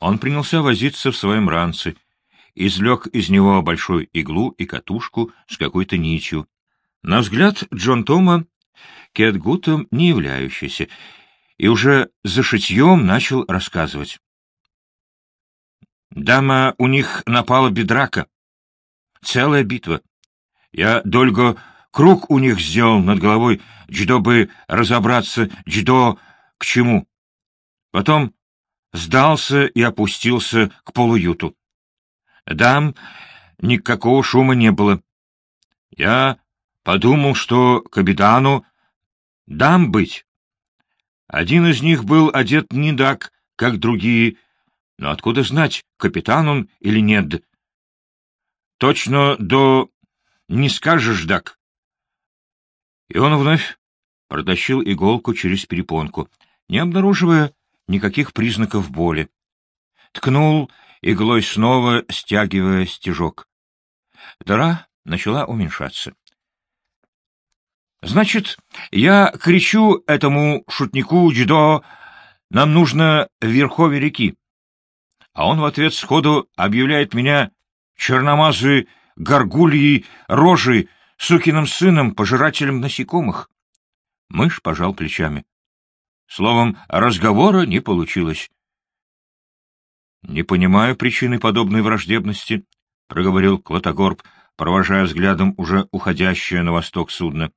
Он принялся возиться в своем ранце, извлек из него большую иглу и катушку с какой-то нитью. На взгляд Джон Тома, кетгутом не являющийся, и уже за шитьем начал рассказывать. Дама у них напала бедрака. Целая битва. Я дольго круг у них сделал над головой, дждо разобраться, дждо к чему. Потом сдался и опустился к полуюту. Дам никакого шума не было. Я подумал, что капитану дам быть. Один из них был одет не так, как другие, но откуда знать, капитан он или нет? Точно до... не скажешь, дак. И он вновь протащил иголку через перепонку, не обнаруживая никаких признаков боли. Ткнул иглой снова, стягивая стежок. Дыра начала уменьшаться. Значит, я кричу этому шутнику Джидо, нам нужно в верхове реки. А он в ответ сходу объявляет меня черномазой горгульей рожей, сукиным сыном, пожирателем насекомых. Мышь пожал плечами. Словом, разговора не получилось. — Не понимаю причины подобной враждебности, — проговорил Клотогорб, провожая взглядом уже уходящее на восток судно.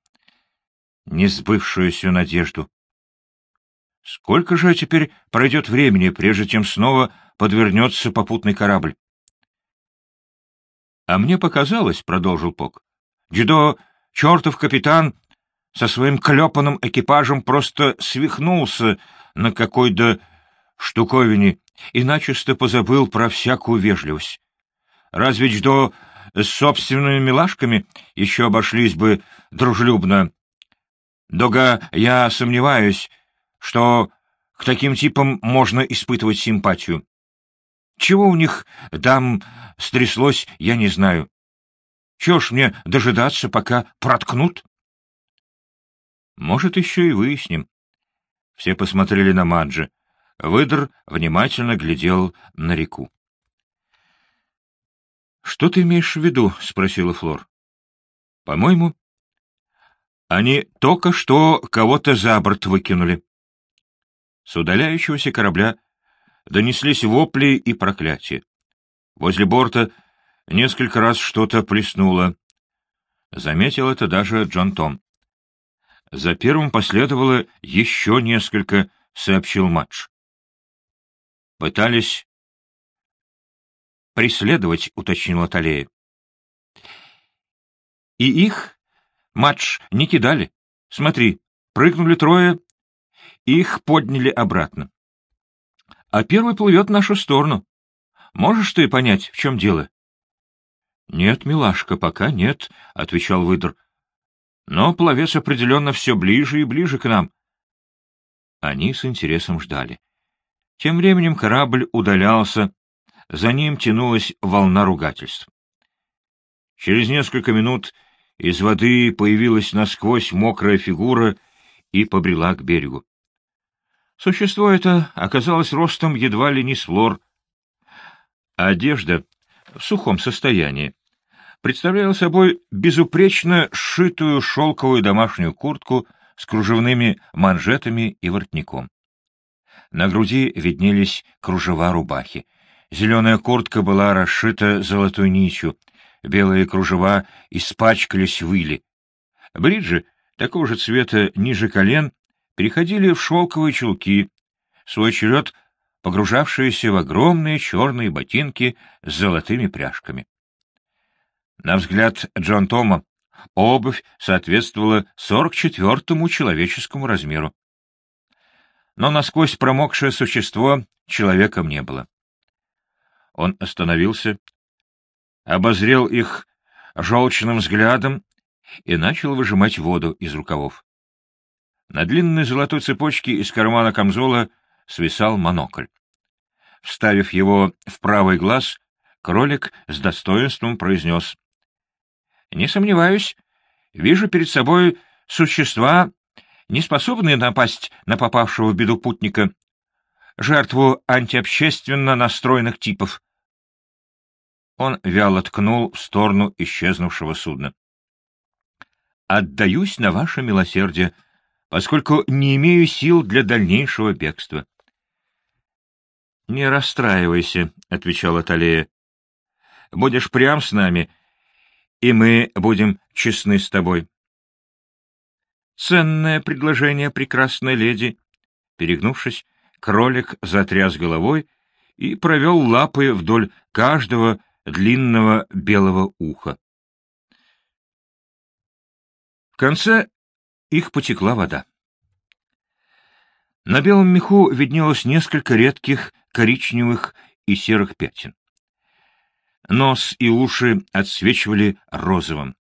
— Несбывшуюся надежду. Сколько же теперь пройдет времени, прежде чем снова подвернется попутный корабль? — А мне показалось, — продолжил Пок, — Джидо, чертов капитан, со своим клепанным экипажем просто свихнулся на какой-то штуковине и начисто позабыл про всякую вежливость. Разве Дждо с собственными милашками еще обошлись бы дружелюбно. Дога, я сомневаюсь, что к таким типам можно испытывать симпатию. Чего у них там стряслось, я не знаю. Чего ж мне дожидаться, пока проткнут? Может, еще и выясним. Все посмотрели на Маджи. Выдр внимательно глядел на реку. — Что ты имеешь в виду? — спросила Флор. — По-моему, они только что кого-то за борт выкинули. С удаляющегося корабля донеслись вопли и проклятия. Возле борта несколько раз что-то плеснуло. Заметил это даже Джон Том. За первым последовало еще несколько, — сообщил Матч. Пытались преследовать, — уточнила Талея. И их, Матч, не кидали. Смотри, прыгнули трое, их подняли обратно. А первый плывет в нашу сторону. Можешь ты понять, в чем дело? — Нет, милашка, пока нет, — отвечал выдр. Но пловец определенно все ближе и ближе к нам. Они с интересом ждали. Тем временем корабль удалялся, за ним тянулась волна ругательств. Через несколько минут из воды появилась насквозь мокрая фигура и побрела к берегу. Существо это оказалось ростом едва ли не с флор. Одежда в сухом состоянии представляла собой безупречно сшитую шелковую домашнюю куртку с кружевными манжетами и воротником. На груди виднелись кружева рубахи. Зеленая куртка была расшита золотой нитью, белые кружева испачкались в иле. Бриджи, такого же цвета ниже колен, переходили в шелковые чулки, в свой черед погружавшиеся в огромные черные ботинки с золотыми пряжками. На взгляд Джон Тома, обувь соответствовала 44-му человеческому размеру. Но насквозь промокшее существо человеком не было. Он остановился, обозрел их желчным взглядом и начал выжимать воду из рукавов. На длинной золотой цепочке из кармана камзола свисал монокль. Вставив его в правый глаз, кролик с достоинством произнес не сомневаюсь. Вижу перед собой существа, не способные напасть на попавшего в беду путника. жертву антиобщественно настроенных типов. Он вяло ткнул в сторону исчезнувшего судна. «Отдаюсь на ваше милосердие, поскольку не имею сил для дальнейшего бегства». «Не расстраивайся», — отвечала Талея. «Будешь прям с нами, и мы будем честны с тобой». «Ценное предложение, прекрасная леди», — перегнувшись, кролик затряс головой и провел лапы вдоль каждого длинного белого уха. В конце их потекла вода. На белом меху виднелось несколько редких коричневых и серых пятен. Нос и уши отсвечивали розовым.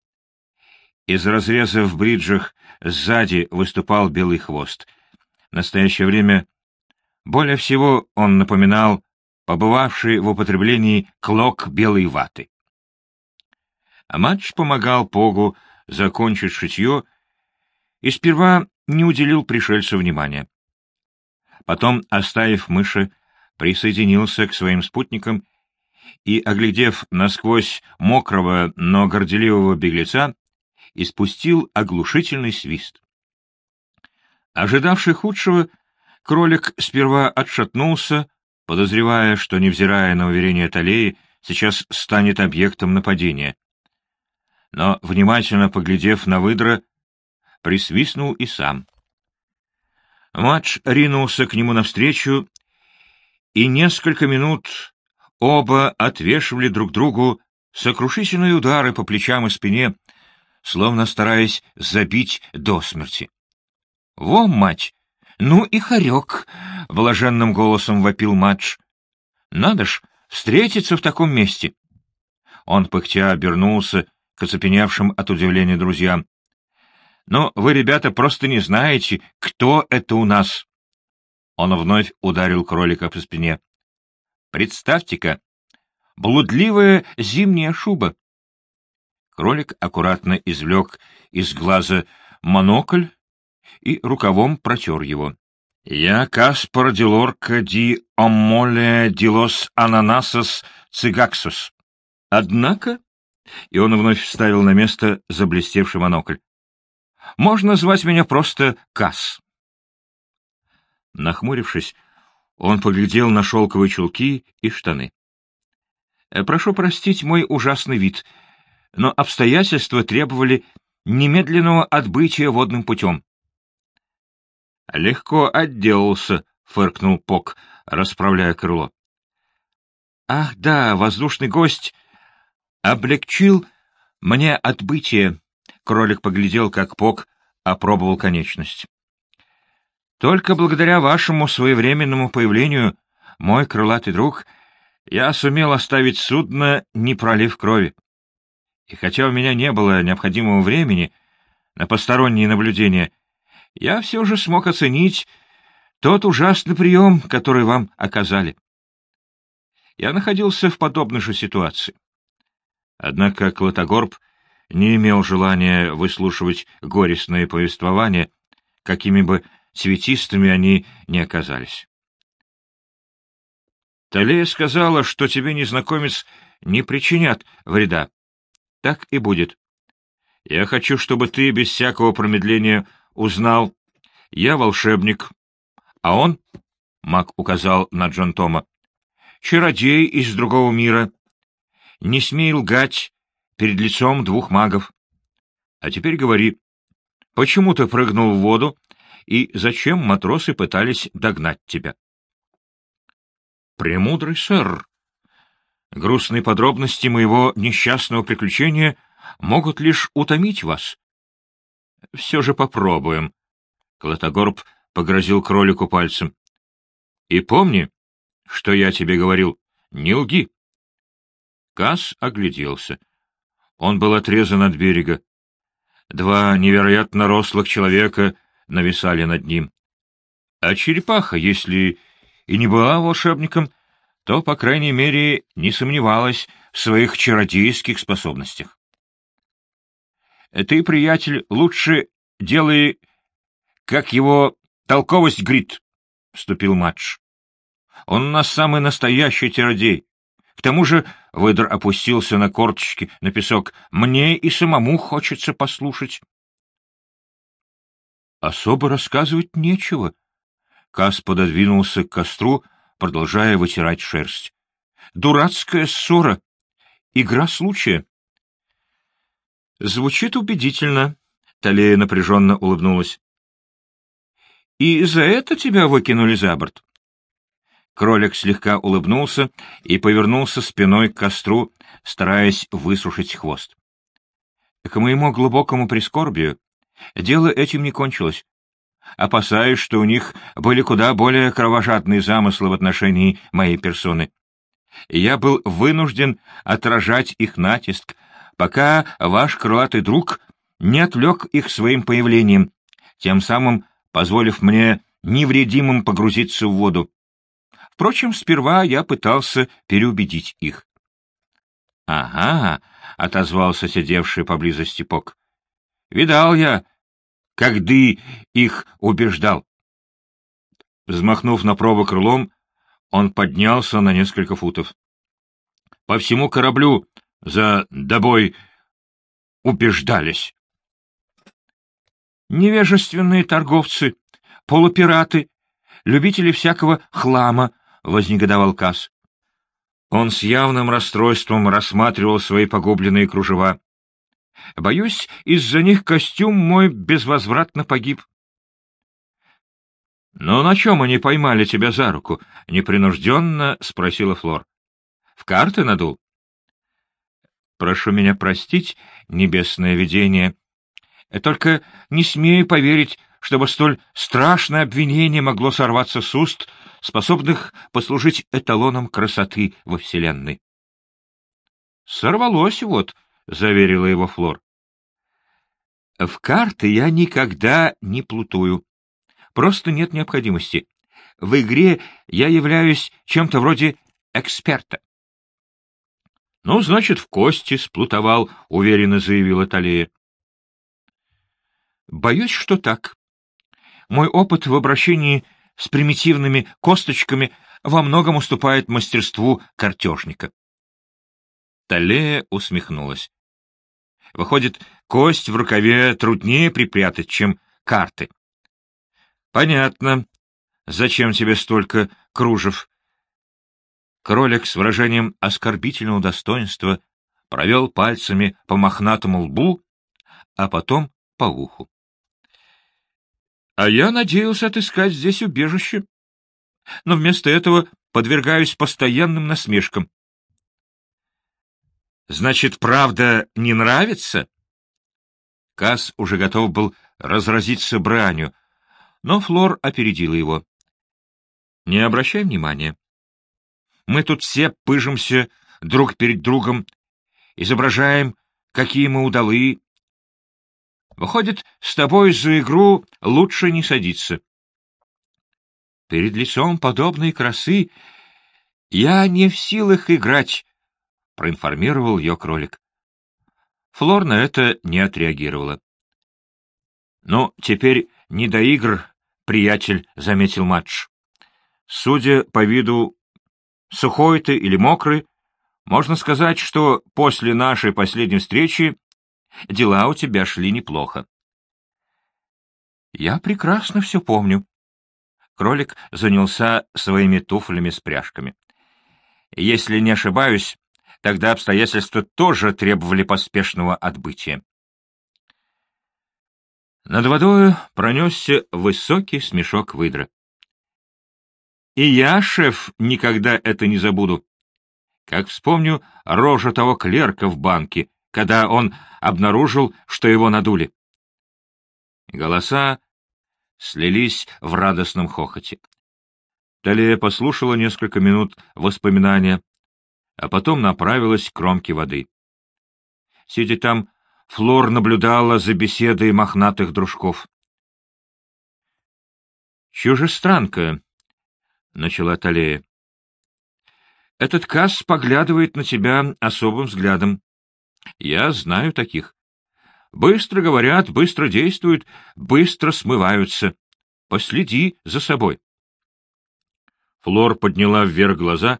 Из разреза в бриджах сзади выступал белый хвост. В настоящее время более всего он напоминал побывавший в употреблении клок белой ваты. А матч помогал Погу закончить шитье и сперва не уделил пришельцу внимания. Потом, оставив мыши, присоединился к своим спутникам и, оглядев насквозь мокрого, но горделивого беглеца, испустил оглушительный свист. Ожидавший худшего, кролик сперва отшатнулся, подозревая, что, невзирая на уверение Талеи, сейчас станет объектом нападения. Но, внимательно поглядев на выдра, присвистнул и сам. Матч ринулся к нему навстречу, и несколько минут оба отвешивали друг другу сокрушительные удары по плечам и спине, словно стараясь забить до смерти. — Во, мать! Ну и хорек! — блаженным голосом вопил Мадж. — Надо ж, встретиться в таком месте! Он пыхтя обернулся к оцепеневшим от удивления друзьям. — Но вы, ребята, просто не знаете, кто это у нас. Он вновь ударил кролика по спине. — Представьте-ка, блудливая зимняя шуба. Кролик аккуратно извлек из глаза монокль и рукавом протер его. — Я Каспар Дилорка ди Оммоле Дилос Ананасос Цигаксус. Однако... И он вновь вставил на место заблестевший монокль. — Можно звать меня просто Кас. Нахмурившись, он поглядел на шелковые чулки и штаны. — Прошу простить мой ужасный вид, но обстоятельства требовали немедленного отбытия водным путем. — Легко отделался, — фыркнул Пок, расправляя крыло. — Ах да, воздушный гость облегчил мне отбытие. Кролик поглядел, как Пок опробовал конечность. Только благодаря вашему своевременному появлению, мой крылатый друг, я сумел оставить судно, не пролив крови. И хотя у меня не было необходимого времени на посторонние наблюдения, я все же смог оценить тот ужасный прием, который вам оказали. Я находился в подобной же ситуации. Однако Клотогорб не имел желания выслушивать горестные повествования, какими бы цветистыми они не оказались. Талея сказала, что тебе, незнакомец, не причинят вреда. Так и будет. Я хочу, чтобы ты без всякого промедления узнал, я волшебник, а он, — маг указал на Джон Тома, — чародей из другого мира. Не смей лгать перед лицом двух магов. А теперь говори, почему ты прыгнул в воду и зачем матросы пытались догнать тебя? Премудрый сэр, грустные подробности моего несчастного приключения могут лишь утомить вас. — Все же попробуем. Клотогорб погрозил кролику пальцем. — И помни, что я тебе говорил, не лги. Кас огляделся. Он был отрезан от берега. Два невероятно рослых человека нависали над ним. А черепаха, если и не была волшебником, то, по крайней мере, не сомневалась в своих чародейских способностях. Ты, приятель, лучше делай, как его толковость грит, — вступил матч. Он у нас самый настоящий чародей. К тому же выдр опустился на корточки, на песок. Мне и самому хочется послушать. Особо рассказывать нечего. Кас пододвинулся к костру, продолжая вытирать шерсть. Дурацкая ссора. Игра случая. Звучит убедительно. Талея напряженно улыбнулась. И за это тебя выкинули за борт? Кролик слегка улыбнулся и повернулся спиной к костру, стараясь высушить хвост. К моему глубокому прискорбию дело этим не кончилось. Опасаюсь, что у них были куда более кровожадные замыслы в отношении моей персоны. Я был вынужден отражать их натиск, пока ваш крылатый друг не отвлек их своим появлением, тем самым позволив мне невредимым погрузиться в воду. Впрочем, сперва я пытался переубедить их. — Ага, — отозвался сидевший поблизости Пок. — Видал я, ты их убеждал. Взмахнув на пробу крылом, он поднялся на несколько футов. По всему кораблю за добой убеждались. Невежественные торговцы, полупираты, любители всякого хлама, — вознегодовал Касс. Он с явным расстройством рассматривал свои погубленные кружева. Боюсь, из-за них костюм мой безвозвратно погиб. — Но на чем они поймали тебя за руку? — непринужденно спросила Флор. — В карты надул? — Прошу меня простить, небесное видение. Только не смею поверить, чтобы столь страшное обвинение могло сорваться с уст, способных послужить эталоном красоты во Вселенной. — Сорвалось вот, — заверила его Флор. — В карты я никогда не плутую. Просто нет необходимости. В игре я являюсь чем-то вроде эксперта. — Ну, значит, в кости сплутовал, — уверенно заявила Талия. — Боюсь, что так. Мой опыт в обращении с примитивными косточками во многом уступает мастерству картежника. Талея усмехнулась. Выходит, кость в рукаве труднее припрятать, чем карты. Понятно. Зачем тебе столько кружев? Кролик с выражением оскорбительного достоинства провел пальцами по мохнатому лбу, а потом по уху. А я надеялся отыскать здесь убежище. Но вместо этого подвергаюсь постоянным насмешкам. Значит, правда не нравится? Кас уже готов был разразиться бранью, но Флор опередила его. Не обращай внимания. Мы тут все пыжимся друг перед другом, изображаем, какие мы удалые, Выходит, с тобой за игру лучше не садиться. Перед лицом подобной красы я не в силах играть, — проинформировал ее кролик. Флор на это не отреагировала. — Ну, теперь не до игр, приятель, — заметил Матч. Судя по виду, сухой ты или мокрый, можно сказать, что после нашей последней встречи Дела у тебя шли неплохо. Я прекрасно все помню. Кролик занялся своими туфлями с пряжками. Если не ошибаюсь, тогда обстоятельства тоже требовали поспешного отбытия. Над водою пронесся высокий смешок выдра. И я, шеф, никогда это не забуду. Как вспомню рожу того клерка в банке, когда он обнаружил, что его надули. Голоса слились в радостном хохоте. Талия послушала несколько минут воспоминания, а потом направилась к кромке воды. Сидя там, Флор наблюдала за беседой мохнатых дружков. «Чужестранка», — начала Талея. «Этот Касс поглядывает на тебя особым взглядом. Я знаю таких. Быстро говорят, быстро действуют, быстро смываются. Последи за собой. Флор подняла вверх глаза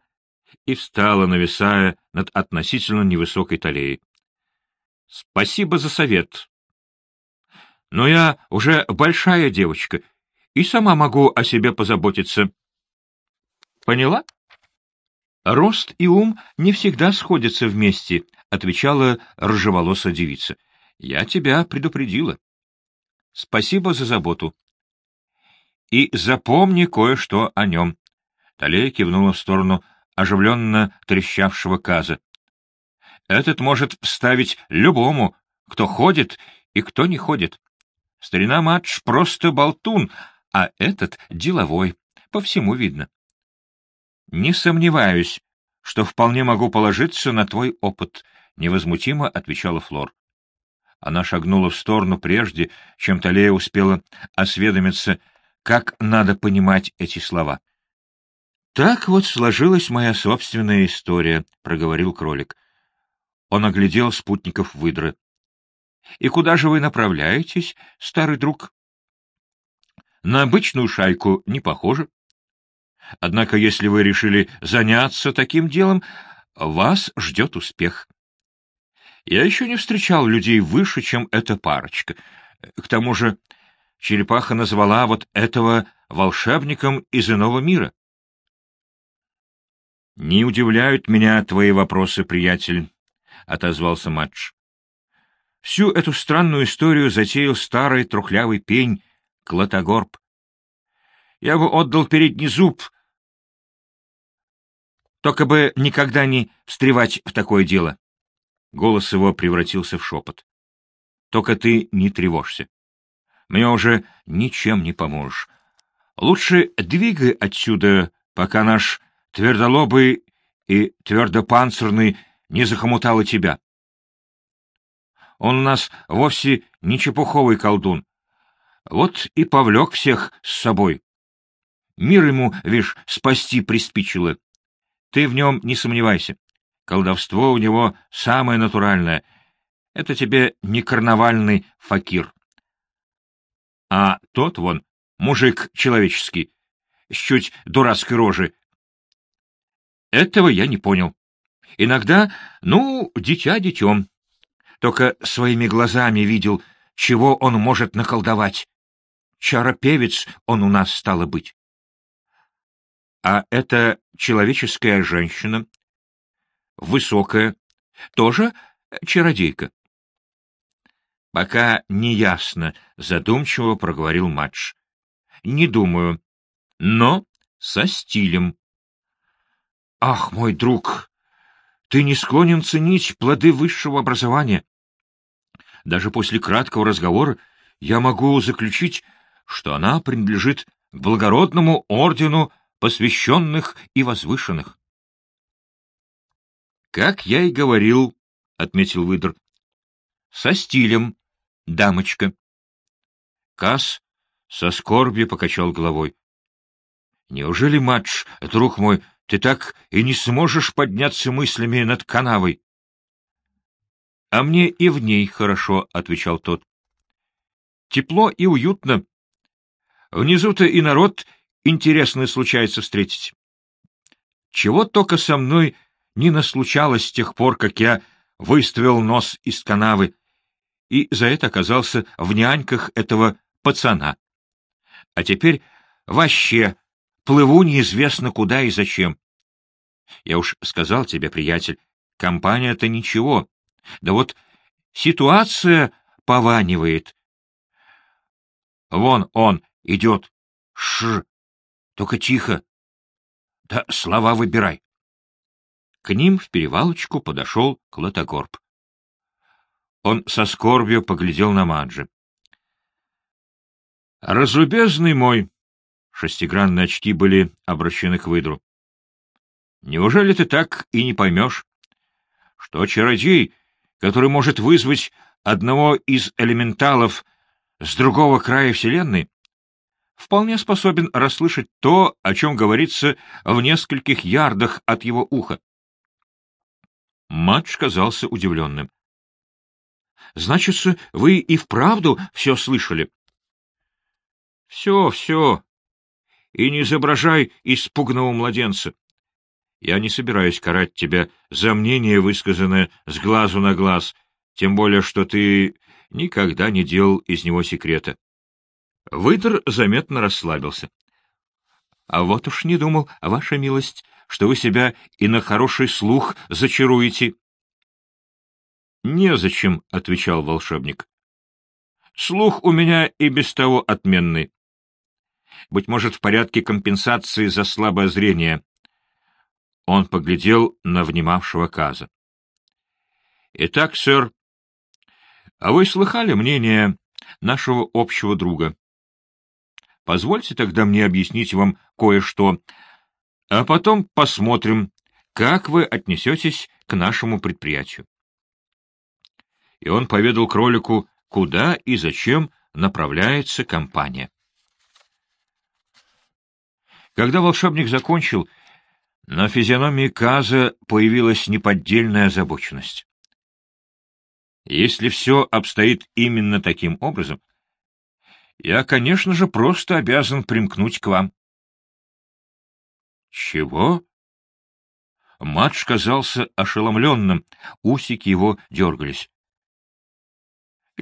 и встала, нависая над относительно невысокой талией. — Спасибо за совет. Но я уже большая девочка и сама могу о себе позаботиться. Поняла? Рост и ум не всегда сходятся вместе, отвечала рыжеволосая девица. Я тебя предупредила. Спасибо за заботу. И запомни кое-что о нем. Талия кивнула в сторону оживленно трещавшего каза. Этот может вставить любому, кто ходит и кто не ходит. Старина Матч просто болтун, а этот деловой, по всему видно. Не сомневаюсь, что вполне могу положиться на твой опыт, — невозмутимо отвечала Флор. Она шагнула в сторону прежде, чем Талея успела осведомиться, как надо понимать эти слова. — Так вот сложилась моя собственная история, — проговорил кролик. Он оглядел спутников выдры. — И куда же вы направляетесь, старый друг? — На обычную шайку не похоже. Однако, если вы решили заняться таким делом, вас ждет успех. Я еще не встречал людей выше, чем эта парочка. К тому же черепаха назвала вот этого волшебником из иного мира. — Не удивляют меня твои вопросы, приятель, — отозвался Матч. Всю эту странную историю затеял старый трухлявый пень, Клотогорб. Я бы отдал передний зуб, только бы никогда не встревать в такое дело. Голос его превратился в шепот. Только ты не тревожься. Мне уже ничем не поможешь. Лучше двигай отсюда, пока наш твердолобый и твердопанцирный не захомутал и тебя. Он у нас вовсе не чепуховый колдун. Вот и повлек всех с собой. Мир ему, вишь, спасти приспичило. Ты в нем не сомневайся. Колдовство у него самое натуральное. Это тебе не карнавальный факир. А тот вон, мужик человеческий, с чуть дурацкой рожей. Этого я не понял. Иногда, ну, дитя детем. Только своими глазами видел, чего он может наколдовать. Чаропевец он у нас стало быть. А эта человеческая женщина, высокая, тоже чародейка. Пока не ясно, задумчиво проговорил Мадж. Не думаю, но со стилем. Ах, мой друг, ты не склонен ценить плоды высшего образования. Даже после краткого разговора я могу заключить, что она принадлежит благородному ордену посвященных и возвышенных. — Как я и говорил, — отметил выдр, — со стилем, дамочка. Кас со скорбью покачал головой. — Неужели, матч, друг мой, ты так и не сможешь подняться мыслями над канавой? — А мне и в ней хорошо, — отвечал тот. — Тепло и уютно. Внизу-то и народ интересное случается встретить. Чего только со мной не наслучалось с тех пор, как я выставил нос из канавы, и за это оказался в няньках этого пацана. А теперь вообще плыву неизвестно куда и зачем. Я уж сказал тебе, приятель, компания-то ничего. Да вот ситуация пованивает. Вон он идет. Ш, только тихо. Да слова выбирай. К ним в перевалочку подошел Клотогорб. Он со скорбью поглядел на Маджи. — Разлюбезный мой! Шестигранные очки были обращены к выдру. — Неужели ты так и не поймешь, что чародей, который может вызвать одного из элементалов с другого края Вселенной, вполне способен расслышать то, о чем говорится в нескольких ярдах от его уха. Матч казался удивленным. — Значит, вы и вправду все слышали? — Все, все. и не изображай испуганного младенца. Я не собираюсь карать тебя за мнение, высказанное с глазу на глаз, тем более, что ты никогда не делал из него секрета. Вытер заметно расслабился. — А вот уж не думал, ваша милость, что вы себя и на хороший слух зачаруете. — Незачем, — отвечал волшебник. — Слух у меня и без того отменный. Быть может, в порядке компенсации за слабое зрение. Он поглядел на внимавшего Каза. — Итак, сэр, а вы слыхали мнение нашего общего друга? Позвольте тогда мне объяснить вам кое-что, а потом посмотрим, как вы отнесетесь к нашему предприятию. И он поведал кролику, куда и зачем направляется компания. Когда волшебник закончил, на физиономии Каза появилась неподдельная озабоченность. Если все обстоит именно таким образом, я, конечно же, просто обязан примкнуть к вам. Чего? Матш казался ошеломленным, усики его дергались.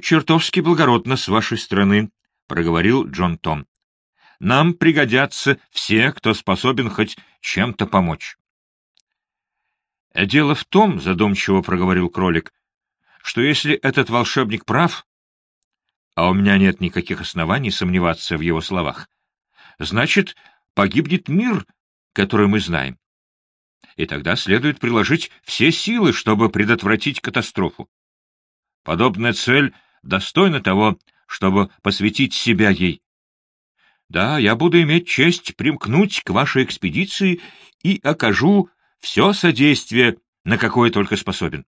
«Чертовски благородно с вашей стороны», — проговорил Джон Том. «Нам пригодятся все, кто способен хоть чем-то помочь». «Дело в том», — задумчиво проговорил кролик, что если этот волшебник прав, а у меня нет никаких оснований сомневаться в его словах, значит, погибнет мир, который мы знаем. И тогда следует приложить все силы, чтобы предотвратить катастрофу. Подобная цель достойна того, чтобы посвятить себя ей. Да, я буду иметь честь примкнуть к вашей экспедиции и окажу все содействие, на какое только способен.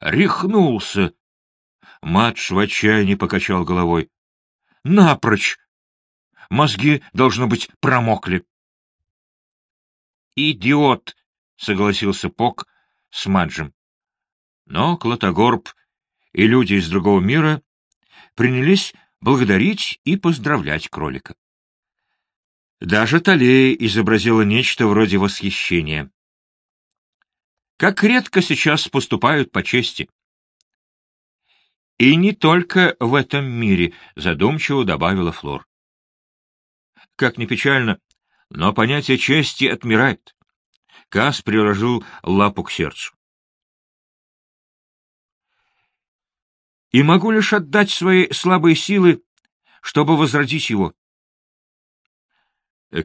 Рехнулся. Матш в отчаянии покачал головой. Напрочь! Мозги, должно быть, промокли. «Идиот!» — согласился Пок с Маджем. Но Клотогорб и люди из другого мира принялись благодарить и поздравлять кролика. Даже Талея изобразила нечто вроде восхищения. Как редко сейчас поступают по чести. И не только в этом мире, задумчиво добавила Флор. Как ни печально, но понятие чести отмирает. Кас приложил лапу к сердцу. И могу лишь отдать свои слабые силы, чтобы возродить его.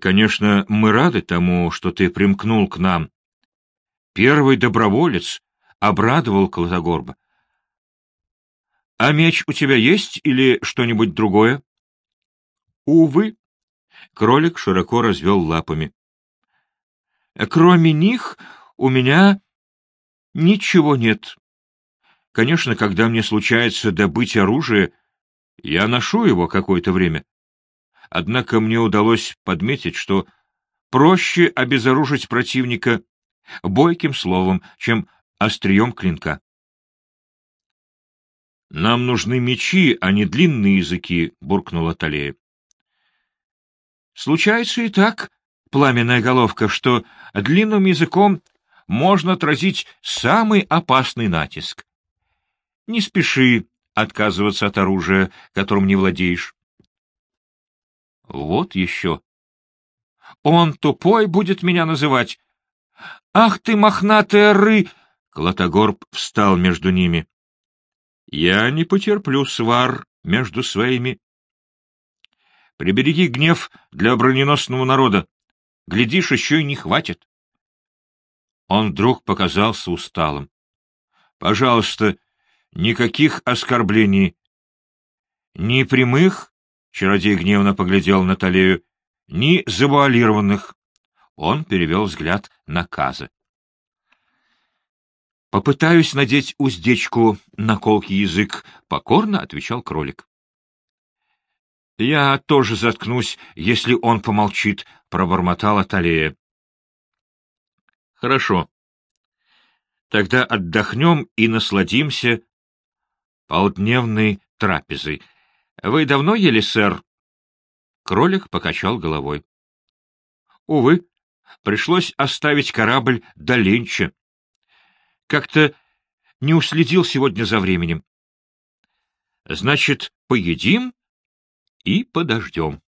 Конечно, мы рады тому, что ты примкнул к нам, Первый доброволец обрадовал Клотогорба. — А меч у тебя есть или что-нибудь другое? — Увы. Кролик широко развел лапами. — Кроме них у меня ничего нет. Конечно, когда мне случается добыть оружие, я ношу его какое-то время. Однако мне удалось подметить, что проще обезоружить противника бойким словом, чем острием клинка. — Нам нужны мечи, а не длинные языки, — буркнула Талея. — Случается и так, пламенная головка, что длинным языком можно отразить самый опасный натиск. Не спеши отказываться от оружия, которым не владеешь. Вот еще. Он тупой будет меня называть, «Ах ты, мохнатая ры!» Клотогорб встал между ними. «Я не потерплю свар между своими. Прибереги гнев для броненосного народа. Глядишь, еще и не хватит». Он вдруг показался усталым. «Пожалуйста, никаких оскорблений. Ни прямых, — чародей гневно поглядел на Талею, — ни завуалированных. Он перевел взгляд на Каза. «Попытаюсь надеть уздечку на колкий язык», — покорно отвечал кролик. «Я тоже заткнусь, если он помолчит», — пробормотала Талея. «Хорошо. Тогда отдохнем и насладимся полдневной трапезой. Вы давно ели, сэр?» Кролик покачал головой. Увы, пришлось оставить корабль до Ленча. Как-то не уследил сегодня за временем. Значит, поедим и подождем.